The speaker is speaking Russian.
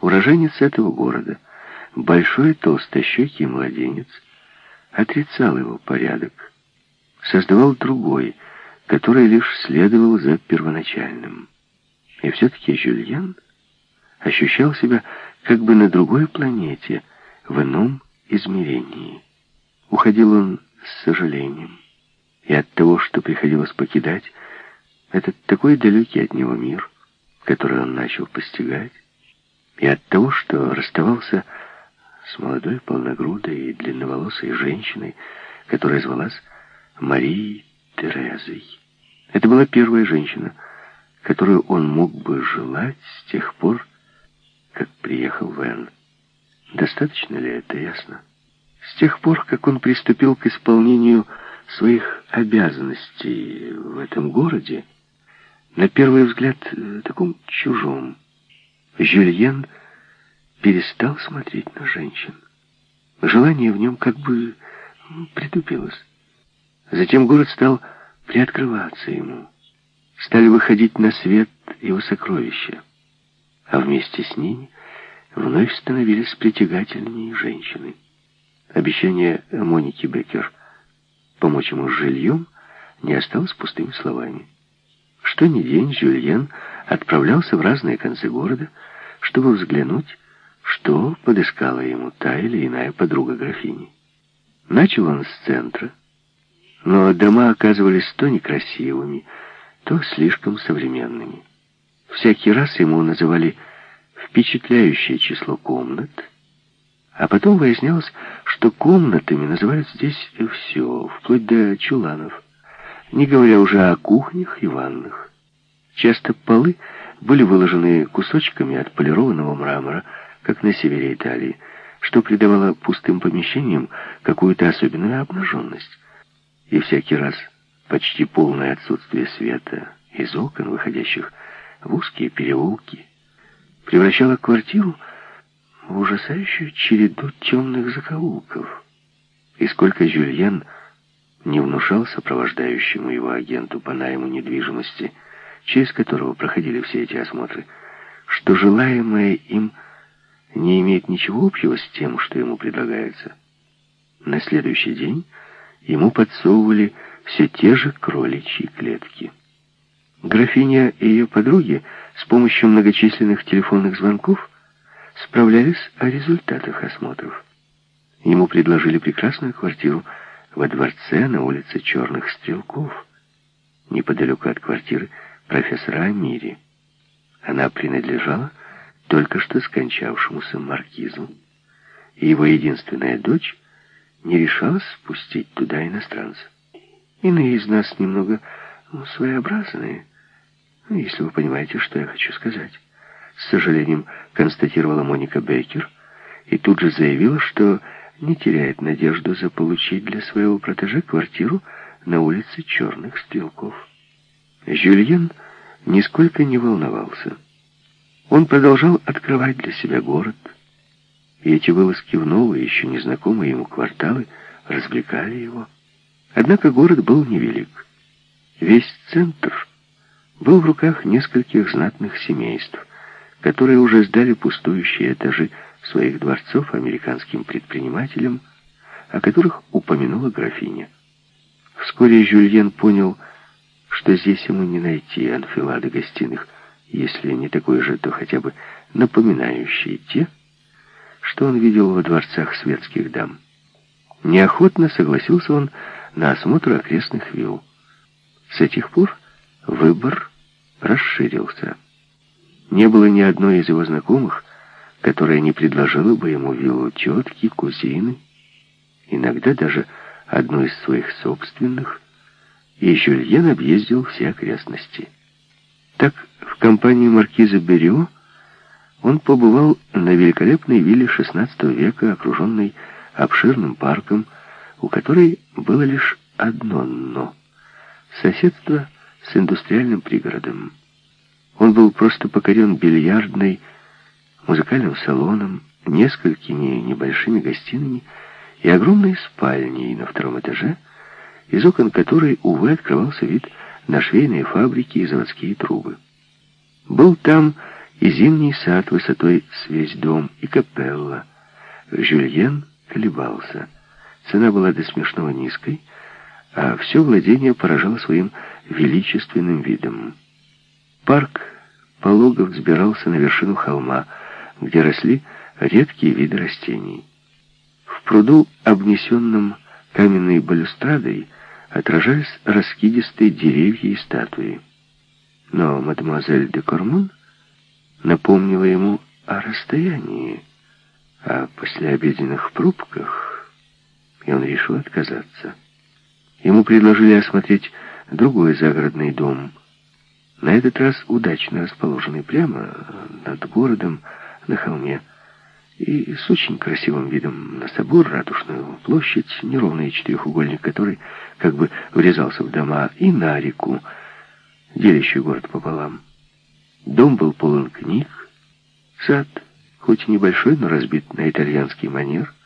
Уроженец этого города, большой толстощекий младенец, отрицал его порядок, создавал другой, который лишь следовал за первоначальным. И все-таки Жюльен ощущал себя как бы на другой планете, в ином измерении. Уходил он с сожалением. И от того, что приходилось покидать, этот такой далекий от него мир, который он начал постигать, и от того, что расставался с молодой, полногрудой и длинноволосой женщиной, которая звалась Марией Терезой. Это была первая женщина, которую он мог бы желать с тех пор, как приехал в Энн. Достаточно ли это ясно? С тех пор, как он приступил к исполнению своих обязанностей в этом городе, на первый взгляд э, таком чужом, Жюльен перестал смотреть на женщин. Желание в нем как бы притупилось. Затем город стал приоткрываться ему. Стали выходить на свет его сокровища. А вместе с ними вновь становились притягательнее женщины. Обещание Моники Беккер помочь ему с жильем не осталось пустыми словами. Что ни день Жюльен отправлялся в разные концы города, чтобы взглянуть, что подыскала ему та или иная подруга графини. Начал он с центра, но дома оказывались то некрасивыми, то слишком современными. Всякий раз ему называли впечатляющее число комнат, а потом выяснялось, что комнатами называют здесь все, вплоть до чуланов, не говоря уже о кухнях и ваннах. Часто полы были выложены кусочками отполированного мрамора, как на севере Италии, что придавало пустым помещениям какую-то особенную обнаженность. И всякий раз почти полное отсутствие света из окон, выходящих в узкие переулки, превращало квартиру в ужасающую череду темных закоулков. И сколько Жюльен не внушал сопровождающему его агенту по найму недвижимости, через которого проходили все эти осмотры, что желаемое им не имеет ничего общего с тем, что ему предлагается. На следующий день ему подсовывали все те же кроличьи клетки. Графиня и ее подруги с помощью многочисленных телефонных звонков справлялись о результатах осмотров. Ему предложили прекрасную квартиру во дворце на улице Черных Стрелков, неподалеку от квартиры профессора Амири. Она принадлежала только что скончавшемуся маркизу, и его единственная дочь не решалась спустить туда иностранца. Иные из нас немного ну, своеобразные, ну, если вы понимаете, что я хочу сказать. С сожалением констатировала Моника Бейкер и тут же заявила, что не теряет надежду заполучить для своего протеже квартиру на улице Черных Стрелков. Жюльен нисколько не волновался. Он продолжал открывать для себя город, и эти вылазки в новые, еще незнакомые ему кварталы развлекали его. Однако город был невелик. Весь центр был в руках нескольких знатных семейств, которые уже сдали пустующие этажи своих дворцов американским предпринимателям, о которых упомянула графиня. Вскоре Жюльен понял, что здесь ему не найти анфилады гостиных, если не такой же, то хотя бы напоминающие те, что он видел во дворцах светских дам. Неохотно согласился он на осмотр окрестных вилл. С этих пор выбор расширился. Не было ни одной из его знакомых, которая не предложила бы ему виллу тетки, кузины, иногда даже одну из своих собственных, и Жюльен объездил все окрестности. Так, в компании маркиза Берио он побывал на великолепной вилле XVI века, окруженной обширным парком, у которой было лишь одно «но» — соседство с индустриальным пригородом. Он был просто покорен бильярдной, музыкальным салоном, несколькими небольшими гостиными и огромной спальней на втором этаже, из окон которой, увы, открывался вид на швейные фабрики и заводские трубы. Был там и зимний сад высотой с весь дом, и капелла. Жюльен колебался. Цена была до смешного низкой, а все владение поражало своим величественным видом. Парк полого взбирался на вершину холма, где росли редкие виды растений. В пруду, обнесенном каменной балюстрадой, отражались раскидистые деревья и статуи. Но мадемуазель де Кормон напомнила ему о расстоянии, о послеобеденных пробках, и он решил отказаться. Ему предложили осмотреть другой загородный дом, на этот раз удачно расположенный прямо над городом на холме, и с очень красивым видом на собор, ратушную площадь, неровный четырехугольник, который как бы врезался в дома, и на реку, делящий город пополам. Дом был полон книг, сад, хоть и небольшой, но разбит на итальянский манер —